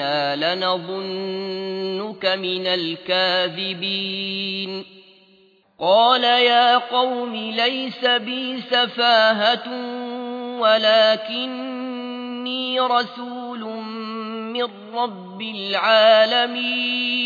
وإنا لنظنك من الكاذبين قال يا قوم ليس بي سفاهة ولكني رسول من رب العالمين